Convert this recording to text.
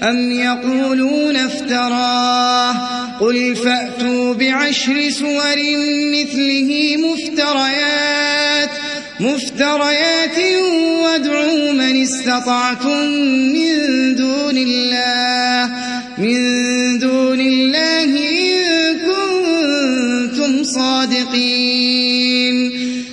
أم يقولون افتراه قل فأتوا بعشر سور مثله مفتريات مفتريات وادعوا من استطعتم من دون الله من دون الله إن كنتم صادقين.